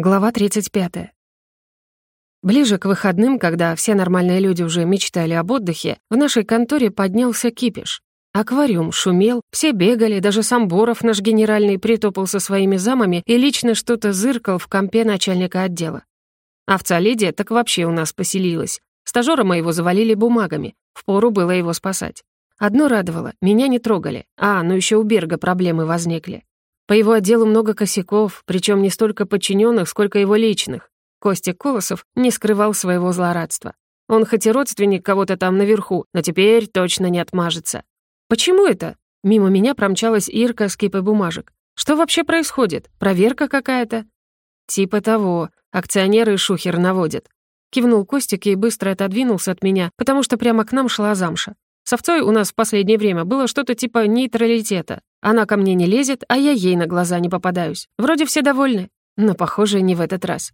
Глава 35. Ближе к выходным, когда все нормальные люди уже мечтали об отдыхе, в нашей конторе поднялся кипиш. Аквариум шумел, все бегали, даже сам Боров, наш генеральный, притопал со своими замами и лично что-то зыркал в компе начальника отдела. Овца Лидия так вообще у нас поселилась. Стажёра моего завалили бумагами, впору было его спасать. Одно радовало, меня не трогали. А, ну еще у Берга проблемы возникли. По его отделу много косяков, причем не столько подчиненных, сколько его личных. Костик Колосов не скрывал своего злорадства. Он хоть и родственник кого-то там наверху, но теперь точно не отмажется. «Почему это?» Мимо меня промчалась Ирка с кипой бумажек. «Что вообще происходит? Проверка какая-то?» «Типа того. Акционеры шухер наводят». Кивнул Костик и быстро отодвинулся от меня, потому что прямо к нам шла замша. С овцой у нас в последнее время было что-то типа нейтралитета. Она ко мне не лезет, а я ей на глаза не попадаюсь. Вроде все довольны, но, похоже, не в этот раз.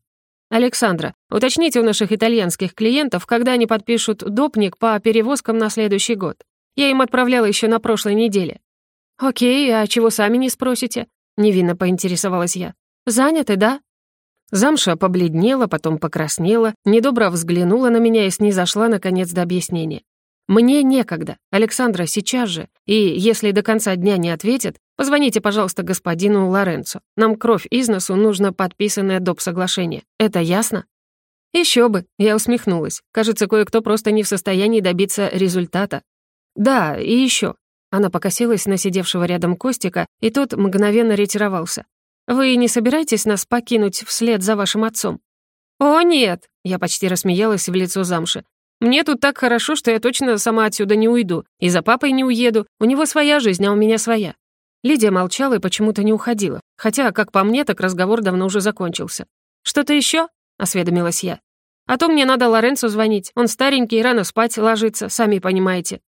Александра, уточните у наших итальянских клиентов, когда они подпишут допник по перевозкам на следующий год. Я им отправляла еще на прошлой неделе. Окей, а чего сами не спросите? Невинно поинтересовалась я. Заняты, да? Замша побледнела, потом покраснела, недобро взглянула на меня и снизошла, наконец, до объяснения. «Мне некогда. Александра, сейчас же. И если до конца дня не ответит, позвоните, пожалуйста, господину Лоренцо. Нам кровь из носу, нужно подписанное доп. соглашение. Это ясно?» Еще бы, я усмехнулась. Кажется, кое-кто просто не в состоянии добиться результата. «Да, и еще. Она покосилась на сидевшего рядом Костика, и тот мгновенно ретировался. «Вы не собираетесь нас покинуть вслед за вашим отцом?» «О, нет!» — я почти рассмеялась в лицо замши. Мне тут так хорошо, что я точно сама отсюда не уйду. И за папой не уеду. У него своя жизнь, а у меня своя». Лидия молчала и почему-то не уходила. Хотя, как по мне, так разговор давно уже закончился. «Что-то еще? осведомилась я. «А то мне надо Лоренцо звонить. Он старенький, рано спать ложится, сами понимаете».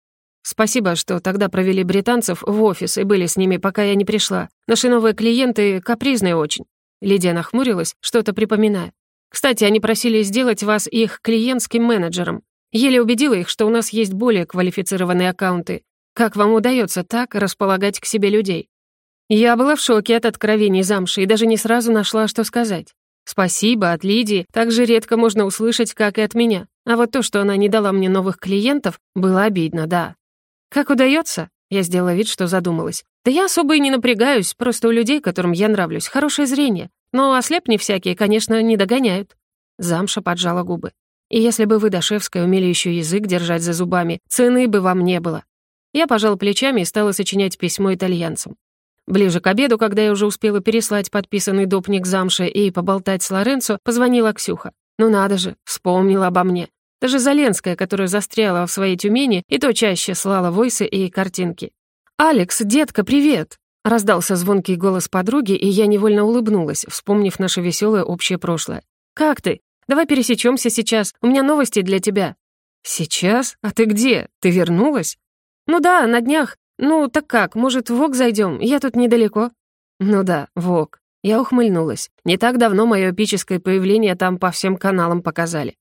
«Спасибо, что тогда провели британцев в офис и были с ними, пока я не пришла. Наши новые клиенты капризные очень». Лидия нахмурилась, что-то припоминая. «Кстати, они просили сделать вас их клиентским менеджером. Еле убедила их, что у нас есть более квалифицированные аккаунты. Как вам удается так располагать к себе людей? Я была в шоке от откровений замши и даже не сразу нашла, что сказать. Спасибо от Лидии так же редко можно услышать, как и от меня. А вот то, что она не дала мне новых клиентов, было обидно, да. Как удается? Я сделала вид, что задумалась. Да я особо и не напрягаюсь, просто у людей, которым я нравлюсь, хорошее зрение. Но ослепни всякие, конечно, не догоняют. Замша поджала губы. И если бы вы, Дашевская, умели еще язык держать за зубами, цены бы вам не было. Я пожал плечами и стала сочинять письмо итальянцам. Ближе к обеду, когда я уже успела переслать подписанный допник замши и поболтать с Лоренцо, позвонила Ксюха. Ну надо же, вспомнила обо мне. Даже Заленская, которая застряла в своей Тюмени, и то чаще слала войсы и картинки. «Алекс, детка, привет!» Раздался звонкий голос подруги, и я невольно улыбнулась, вспомнив наше веселое общее прошлое. «Как ты? Давай пересечемся сейчас, у меня новости для тебя». «Сейчас? А ты где? Ты вернулась?» «Ну да, на днях. Ну, так как, может, в ВОК зайдем? Я тут недалеко». «Ну да, ВОК». Я ухмыльнулась. Не так давно мое эпическое появление там по всем каналам показали.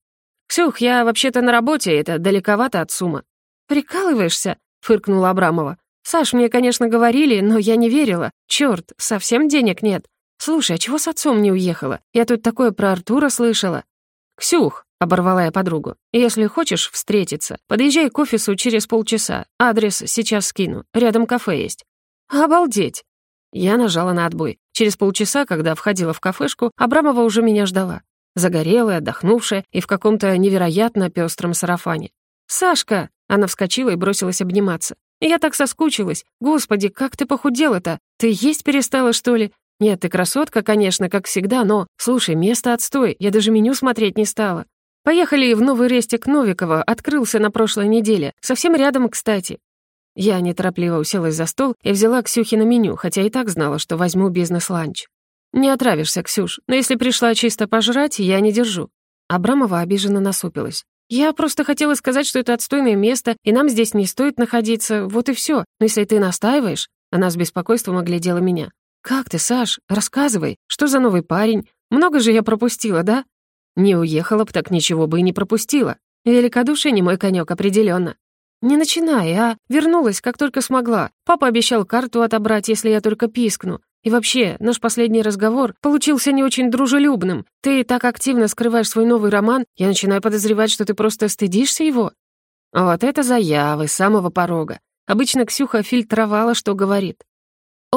«Ксюх, я вообще-то на работе, это далековато от сумма». «Прикалываешься?» — фыркнула Абрамова. «Саш, мне, конечно, говорили, но я не верила. Чёрт, совсем денег нет. Слушай, а чего с отцом не уехала? Я тут такое про Артура слышала». «Ксюх», — оборвала я подругу, «если хочешь встретиться, подъезжай к офису через полчаса. Адрес сейчас скину. Рядом кафе есть». «Обалдеть!» Я нажала на отбой. Через полчаса, когда входила в кафешку, Абрамова уже меня ждала. Загорелая, отдохнувшая и в каком-то невероятно пестром сарафане. «Сашка!» — она вскочила и бросилась обниматься. «Я так соскучилась. Господи, как ты похудела-то? Ты есть перестала, что ли? «Нет, ты красотка, конечно, как всегда, но... Слушай, место отстой, я даже меню смотреть не стала. Поехали в новый рестик Новикова, открылся на прошлой неделе. Совсем рядом, кстати». Я неторопливо уселась за стол и взяла Ксюхи на меню, хотя и так знала, что возьму бизнес-ланч. «Не отравишься, Ксюш, но если пришла чисто пожрать, я не держу». Абрамова обиженно насупилась. «Я просто хотела сказать, что это отстойное место, и нам здесь не стоит находиться, вот и все. Но если ты настаиваешь...» Она с беспокойством оглядела меня. «Как ты, Саш? Рассказывай, что за новый парень? Много же я пропустила, да?» «Не уехала б, так ничего бы и не пропустила. Великодушие не мой конек определенно. «Не начинай, а! Вернулась, как только смогла. Папа обещал карту отобрать, если я только пискну. И вообще, наш последний разговор получился не очень дружелюбным. Ты так активно скрываешь свой новый роман, я начинаю подозревать, что ты просто стыдишься его». Вот это заявы самого порога. Обычно Ксюха фильтровала, что говорит.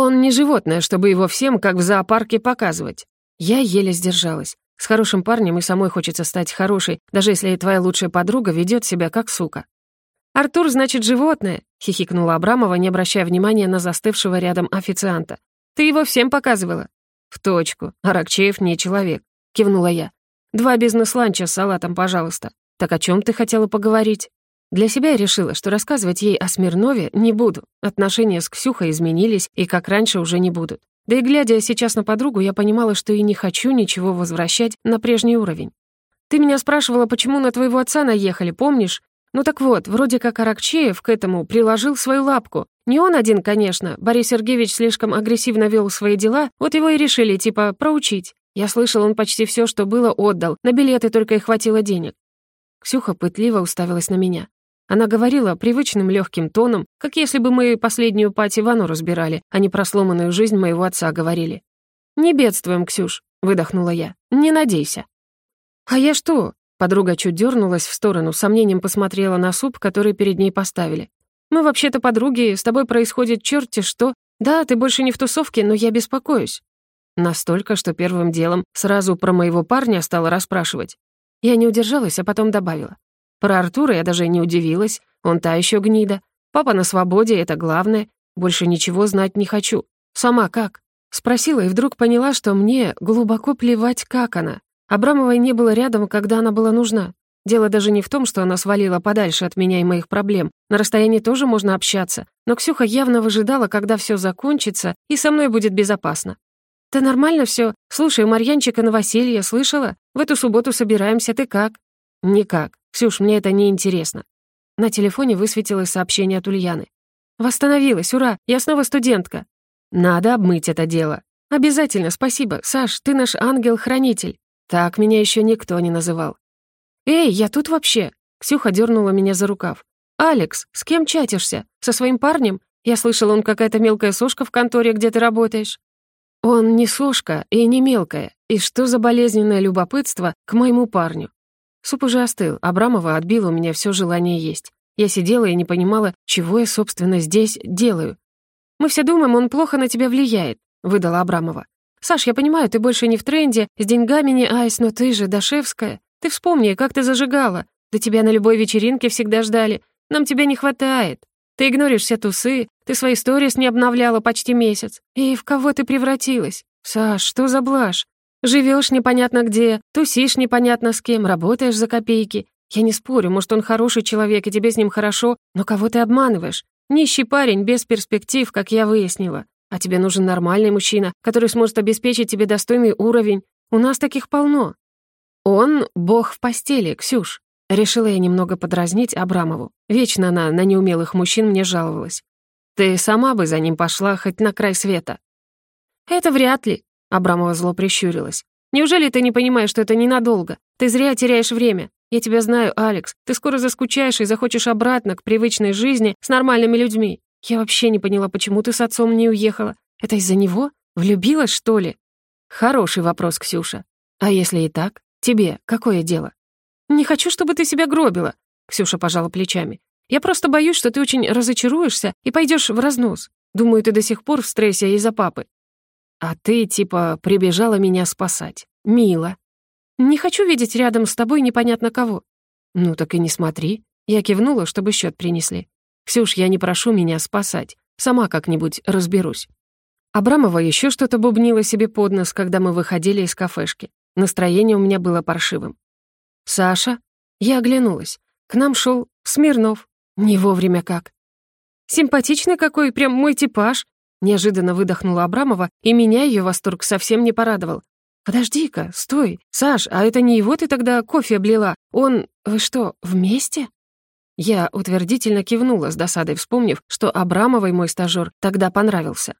Он не животное, чтобы его всем, как в зоопарке, показывать. Я еле сдержалась. С хорошим парнем и самой хочется стать хорошей, даже если твоя лучшая подруга ведет себя как сука. «Артур, значит, животное», — хихикнула Абрамова, не обращая внимания на застывшего рядом официанта. «Ты его всем показывала». «В точку. Аракчеев не человек», — кивнула я. «Два бизнес-ланча с салатом, пожалуйста. Так о чем ты хотела поговорить?» Для себя я решила, что рассказывать ей о Смирнове не буду. Отношения с Ксюхой изменились и как раньше уже не будут. Да и глядя сейчас на подругу, я понимала, что и не хочу ничего возвращать на прежний уровень. «Ты меня спрашивала, почему на твоего отца наехали, помнишь? Ну так вот, вроде как Аракчеев к этому приложил свою лапку. Не он один, конечно. Борис Сергеевич слишком агрессивно вел свои дела, вот его и решили, типа, проучить. Я слышал, он почти все, что было, отдал. На билеты только и хватило денег. Ксюха пытливо уставилась на меня. Она говорила привычным легким тоном, как если бы мы последнюю пати Вану разбирали, а не про сломанную жизнь моего отца говорили. «Не бедствуем, Ксюш», — выдохнула я. «Не надейся». «А я что?» Подруга чуть дернулась в сторону, сомнением посмотрела на суп, который перед ней поставили. «Мы вообще-то подруги, с тобой происходит черти что. Да, ты больше не в тусовке, но я беспокоюсь». Настолько, что первым делом сразу про моего парня стала расспрашивать. Я не удержалась, а потом добавила. Про Артура я даже не удивилась, он та еще гнида. Папа на свободе, это главное. Больше ничего знать не хочу. Сама как? Спросила и вдруг поняла, что мне глубоко плевать, как она. Абрамовой не было рядом, когда она была нужна. Дело даже не в том, что она свалила подальше от меня и моих проблем. На расстоянии тоже можно общаться. Но Ксюха явно выжидала, когда все закончится, и со мной будет безопасно. «Ты нормально все? Слушай, Марьянчика новоселье, слышала? В эту субботу собираемся, ты как?» «Никак. Ксюш, мне это не интересно. На телефоне высветилось сообщение от Ульяны. «Восстановилась, ура! Я снова студентка!» «Надо обмыть это дело». «Обязательно, спасибо. Саш, ты наш ангел-хранитель». Так меня еще никто не называл. «Эй, я тут вообще!» Ксюха дернула меня за рукав. «Алекс, с кем чатишься? Со своим парнем? Я слышал, он какая-то мелкая сошка в конторе, где ты работаешь». «Он не сошка и не мелкая. И что за болезненное любопытство к моему парню? Суп уже остыл, Абрамова отбила у меня все желание есть. Я сидела и не понимала, чего я, собственно, здесь делаю. «Мы все думаем, он плохо на тебя влияет», — выдала Абрамова. «Саш, я понимаю, ты больше не в тренде, с деньгами не айс, но ты же Дашевская. Ты вспомни, как ты зажигала. Да тебя на любой вечеринке всегда ждали. Нам тебя не хватает. Ты игноришь все тусы, ты свои сторис не обновляла почти месяц. И в кого ты превратилась? Саш, что за блажь? Живешь непонятно где, тусишь непонятно с кем, работаешь за копейки. Я не спорю, может, он хороший человек, и тебе с ним хорошо, но кого ты обманываешь? Нищий парень, без перспектив, как я выяснила. А тебе нужен нормальный мужчина, который сможет обеспечить тебе достойный уровень. У нас таких полно. Он — бог в постели, Ксюш. Решила я немного подразнить Абрамову. Вечно она на неумелых мужчин мне жаловалась. Ты сама бы за ним пошла хоть на край света. Это вряд ли, Абрамова зло прищурилась. «Неужели ты не понимаешь, что это ненадолго? Ты зря теряешь время. Я тебя знаю, Алекс. Ты скоро заскучаешь и захочешь обратно к привычной жизни с нормальными людьми. Я вообще не поняла, почему ты с отцом не уехала. Это из-за него? Влюбилась, что ли?» «Хороший вопрос, Ксюша. А если и так? Тебе какое дело?» «Не хочу, чтобы ты себя гробила», — Ксюша пожала плечами. «Я просто боюсь, что ты очень разочаруешься и пойдешь в разнос. Думаю, ты до сих пор в стрессе из-за папы. А ты, типа, прибежала меня спасать. Мило. Не хочу видеть рядом с тобой непонятно кого. Ну так и не смотри. Я кивнула, чтобы счет принесли. Ксюш, я не прошу меня спасать. Сама как-нибудь разберусь. Абрамова еще что-то бубнила себе под нос, когда мы выходили из кафешки. Настроение у меня было паршивым. «Саша?» Я оглянулась. К нам шел Смирнов. Не вовремя как. «Симпатичный какой, прям мой типаж», Неожиданно выдохнула Абрамова, и меня ее восторг совсем не порадовал. «Подожди-ка, стой! Саш, а это не его ты тогда кофе облила? Он... Вы что, вместе?» Я утвердительно кивнула с досадой, вспомнив, что Абрамовой мой стажёр тогда понравился.